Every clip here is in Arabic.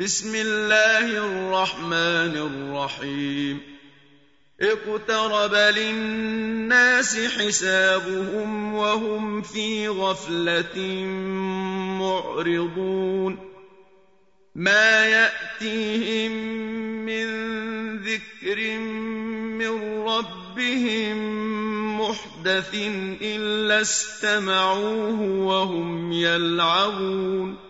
بسم الله الرحمن الرحيم. اقترب للناس حسابهم وهم في غفلة معرضون. ما يأتيهم من ذكر من ربهم محدث إلا استمعوه وهم يلعبون.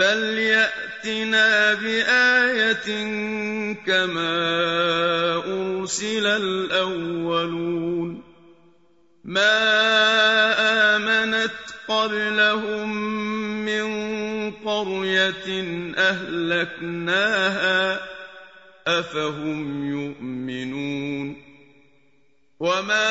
فليأتنا بآية كما أرسل الأولون ما آمنت قبلهم من قرية أهلكناها أفهم يؤمنون وما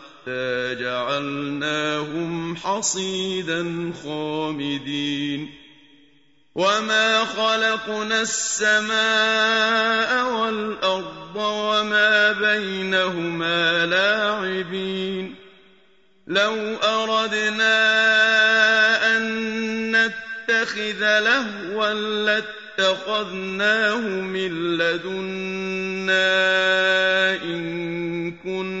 حتى جعلناهم حصيدا خامدين. وما خلقنا السماء والأرض وما بينهما لاعبين. لو أردنا أن نتخذ لهوا لاتخذناه من لدنا إن كنا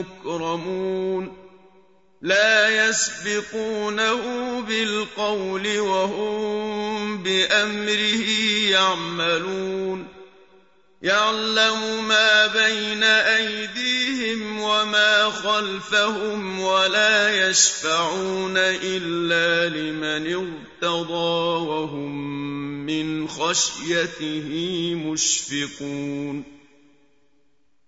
مكرمون لا يسبقونه بالقول وهم بأمره يعملون يعلم ما بين أيديهم وما خلفهم ولا يشفعون إلا لمن ارتضى وهم من خشيته مشفقون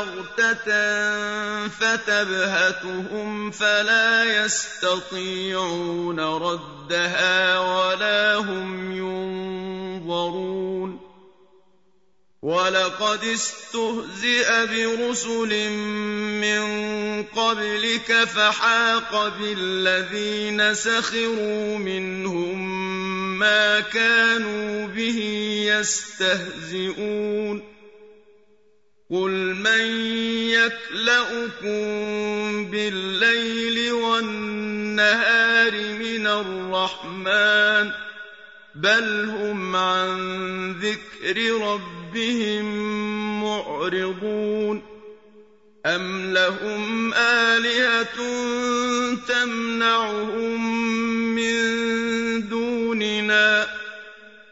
بَغْتَةً فَتَبْهَتُهُمْ فَلَا يَسْتَطِيعُونَ رَدَّهَا وَلَا هُمْ يُنظَرُونَ. وَلَقَدِ اسْتُهْزِئَ بِرُسُلٍ مِّن قَبْلِكَ فَحَاقَ بِالَّذِينَ سَخِرُوا مِنْهُم مَّا كَانُوا بِهِ يَسْتَهْزِئُونَ. قُلْ مَن يَكْلَؤُكُم بِاللَّيْلِ وَالنَّهَارِ مِنَ الرَّحْمَٰنِ ۗ بَلْ هُمْ عَن ذِكْرِ رَبِّهِم مُّعْرِضُونَ أَمْ لَهُمْ آلِهَةٌ تَمْنَعُهُم مِّن دُونِنَا ۚ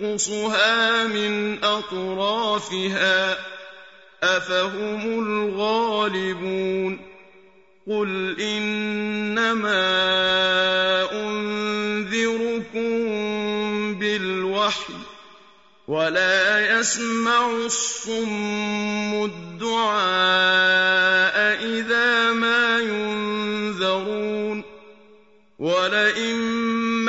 نَنقُصُهَا مِنْ أَطْرَافِهَا ۚ أَفَهُمُ الْغَالِبُونَ قُلْ إِنَّمَا أُنذِرُكُم بِالْوَحْيِ ۚ وَلَا يَسْمَعُ الصُّمُّ الدُّعَاءَ إِذَا مَا يُنذَرُونَ وَلَئِن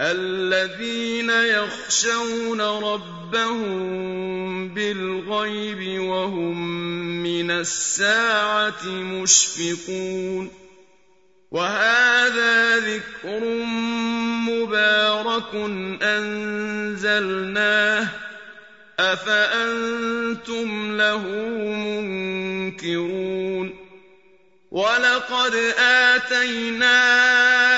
الَّذِينَ يَخْشَوْنَ رَبَّهُم بِالْغَيْبِ وَهُم مِّنَ السَّاعَةِ مُشْفِقُونَ. وَهَٰذَا ذِكْرٌ مُّبَارَكٌ أَنزَلْنَاهُ ۚ. أَفَأَنتُمْ لَهُ مُنكِرُونَ. وَلَقَدْ آتَيْنَا إِبْرَاهِيمَ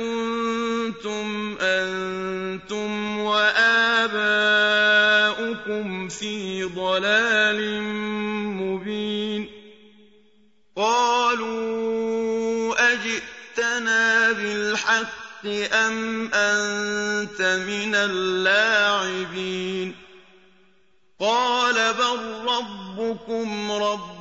كُنتُمْ أَنتُمْ وَآبَاؤُكُمْ فِي ضَلَالٍ مُّبِينٍ. قَالُوا أَجِئْتَنَا بِالْحَقِّ أَمْ أَنتَ مِنَ اللاعبين؟ قَالَ بَل رَّبُّكُمْ رَبُّ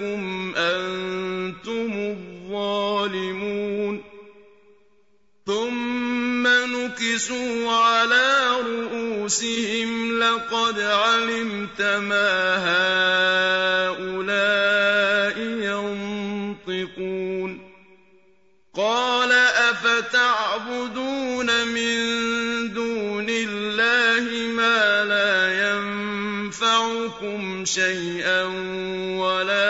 إِنَّكُمْ أَنتُمُ الظَّالِمُونَ ثُمَّ نُكِسُوا عَلَىٰ رُءُوسِهِمْ لَقَدْ عَلِمْتَ مَا هَٰؤُلَاءِ يَنطِقُونَ قَالَ أَفَتَعْبُدُونَ مِن دُونِ اللَّهِ مَا لَا يَنفَعُكُمْ شَيْئًا وَلَا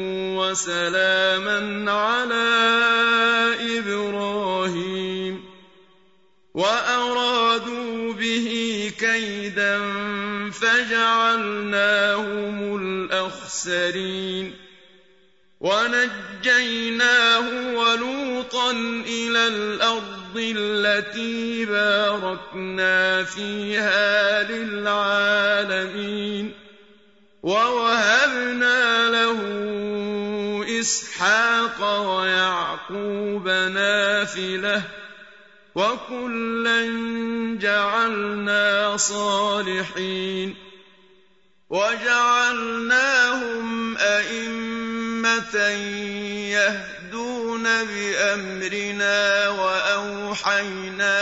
وَسَلَامًا عَلَىٰ إِبْرَاهِيمَ وَأَرَادُوا بِهِ كَيْدًا فَجَعَلْنَاهُمُ الْأَخْسَرِينَ وَنَجَّيْنَاهُ وَلُوطًا إِلَى الْأَرْضِ الَّتِي بَارَكْنَا فِيهَا لِلْعَالَمِينَ وَوَهَبْنَا لَهُ إِسْحَاقَ وَيَعْقُوبَ نَافِلَةً ۖ وَكُلًّا جَعَلْنَا صَالِحِينَ وَجَعَلْنَاهُمْ أَئِمَّةً يَهْدُونَ بِأَمْرِنَا وَأَوْحَيْنَا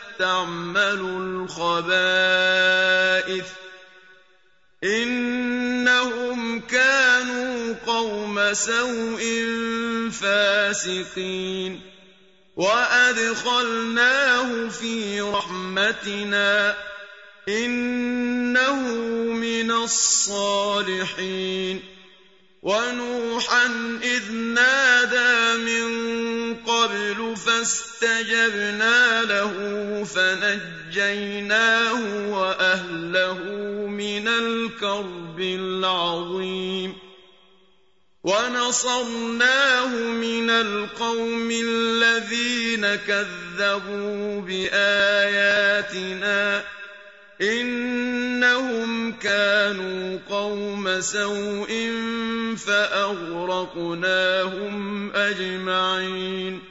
تَّعْمَلُ الْخَبَائِثَ ۗ إِنَّهُمْ كَانُوا قَوْمَ سَوْءٍ فَاسِقِينَ وَأَدْخَلْنَاهُ فِي رَحْمَتِنَا ۖ إِنَّهُ مِنَ الصَّالِحِينَ وَنُوحًا إِذْ نَادَىٰ فَاسْتَجَبْنَا لَهُ فَنَجَّيْنَاهُ وَأَهْلَهُ مِنَ الْكَرْبِ الْعَظِيمِ. وَنَصَرْنَاهُ مِنَ الْقَوْمِ الَّذِينَ كَذَّبُوا بِآيَاتِنَا ۚ. إِنَّهُمْ كَانُوا قَوْمَ سَوْءٍ فَأَغْرَقْنَاهُمْ أَجْمَعِينَ.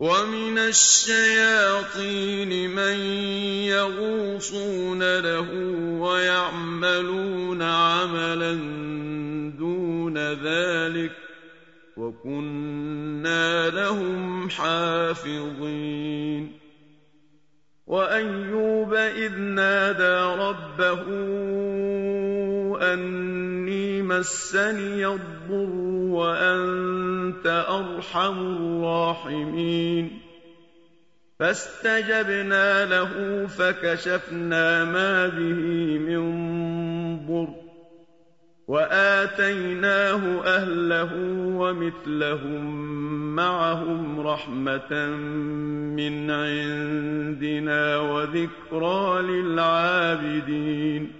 ومن الشياطين من يغوصون له ويعملون عملا دون ذلك وكنا لهم حافظين وايوب اذ نادى ربه اني مسني الضر وأنت أرحم الراحمين. فاستجبنا له فكشفنا ما به من ضر وآتيناه أهله ومثلهم معهم رحمة من عندنا وذكرى للعابدين.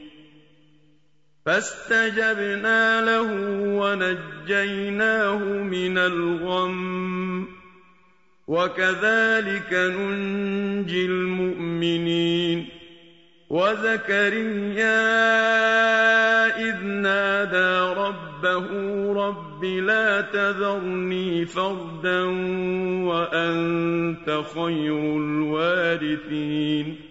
فاستجبنا له ونجيناه من الغم. وكذلك ننجي المؤمنين. وزكريا إذ نادى ربه رب لا تذرني فردا وأنت خير الوارثين.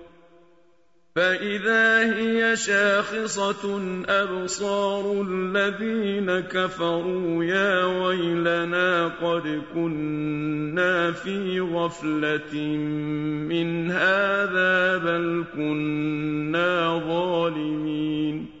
فإذا هي شاخصة أبصار الذين كفروا يا ويلنا قد كنا في غفلة من هذا بل كنا ظالمين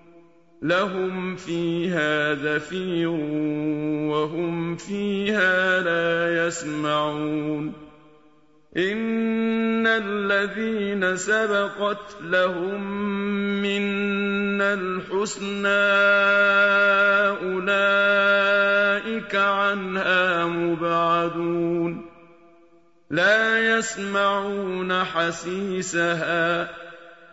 لهم فيها زفير وهم فيها لا يسمعون. إن الذين سبقت لهم منا الحسنى أولئك عنها مبعدون. لا يسمعون حسيسها.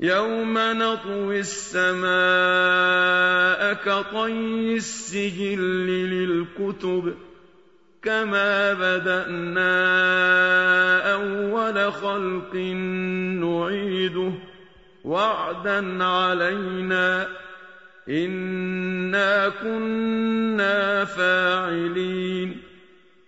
يوم نطوي السماء كطي السجل للكتب كما بدانا اول خلق نعيده وعدا علينا انا كنا فاعلين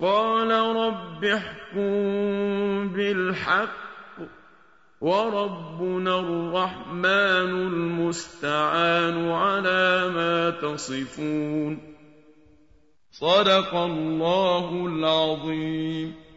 قال رب احكم بالحق وربنا الرحمن المستعان على ما تصفون. صدق الله العظيم.